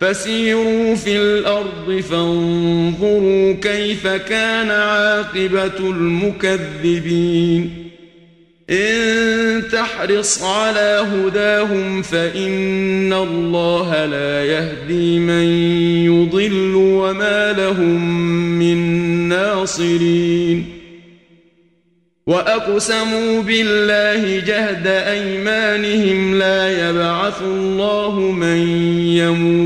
فسيروا في الأرض فانظروا كيف كان عاقبة المكذبين. إن تحرص على هداهم فإن الله لا يهدي من يضل وما لهم من ناصرين. وَأَقْسَمُوا بِاللَّهِ جَهْدَ أَيْمَانِهِمْ لَا يَبْعَثُ اللَّهُ مَن يَمُوتُ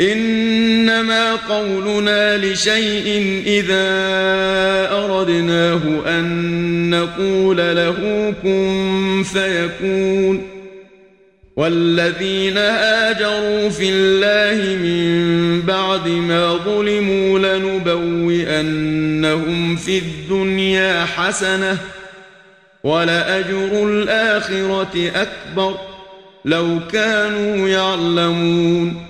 إنما قولنا لشيء إذا أردناه أن نقول له كن فيكون والذين هاجروا في الله من بعد ما ظلموا لنبوئنهم في الدنيا حسنة ولأجر الآخرة أكبر لو كانوا يعلمون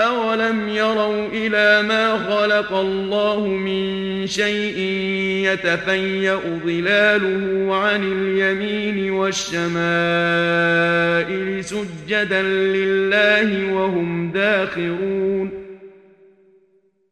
أولم يروا إلى ما خلق الله من شيء يتفيأ ظلاله عن اليمين والشمائل سجدا لله وهم داخرون